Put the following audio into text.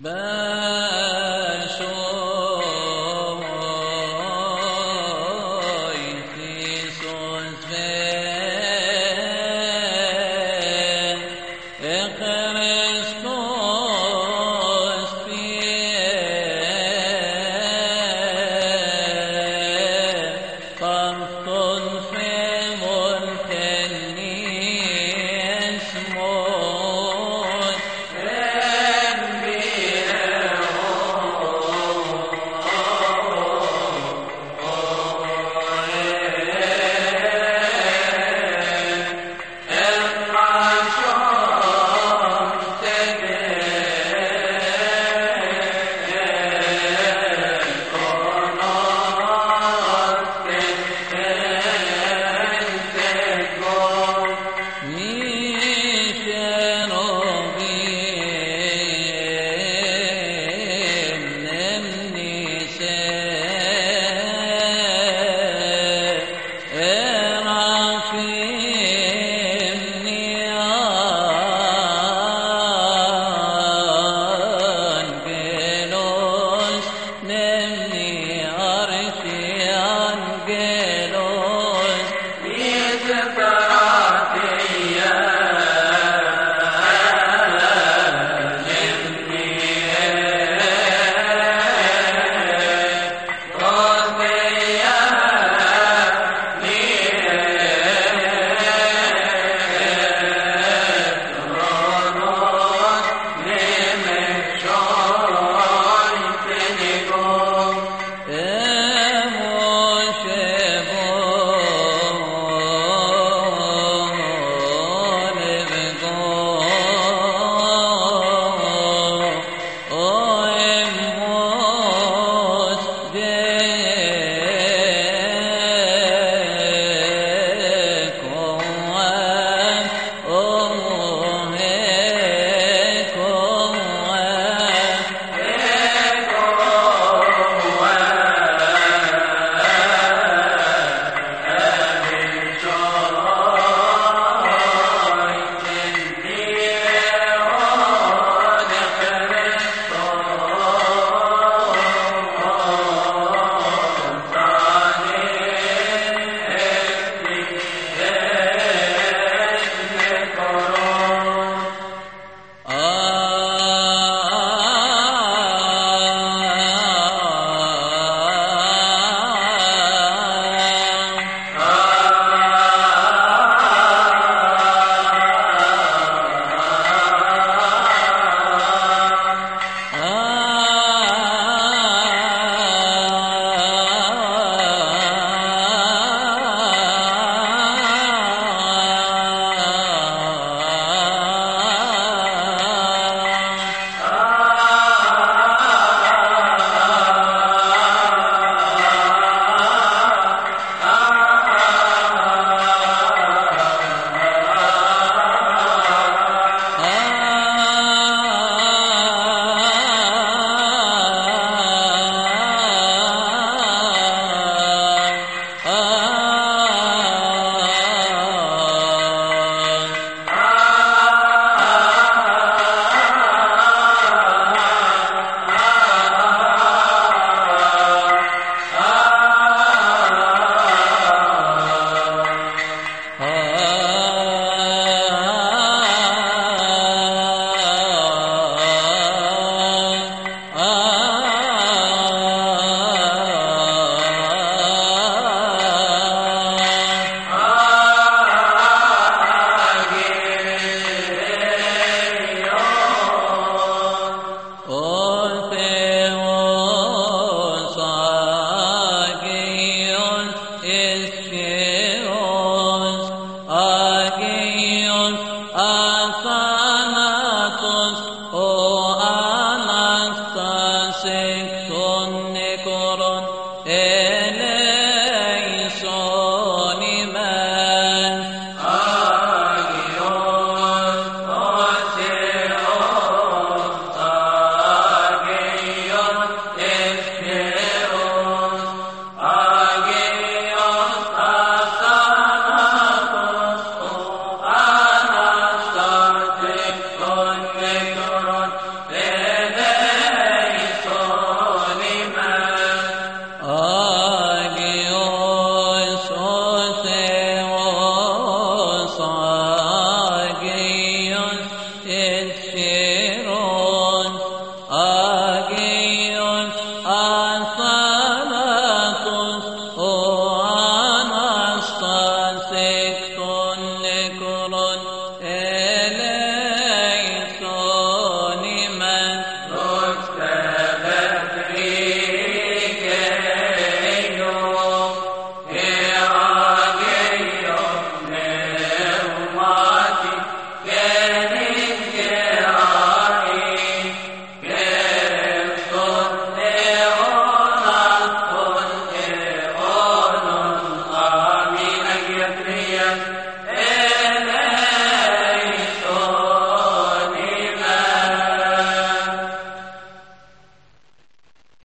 Agios, say uh,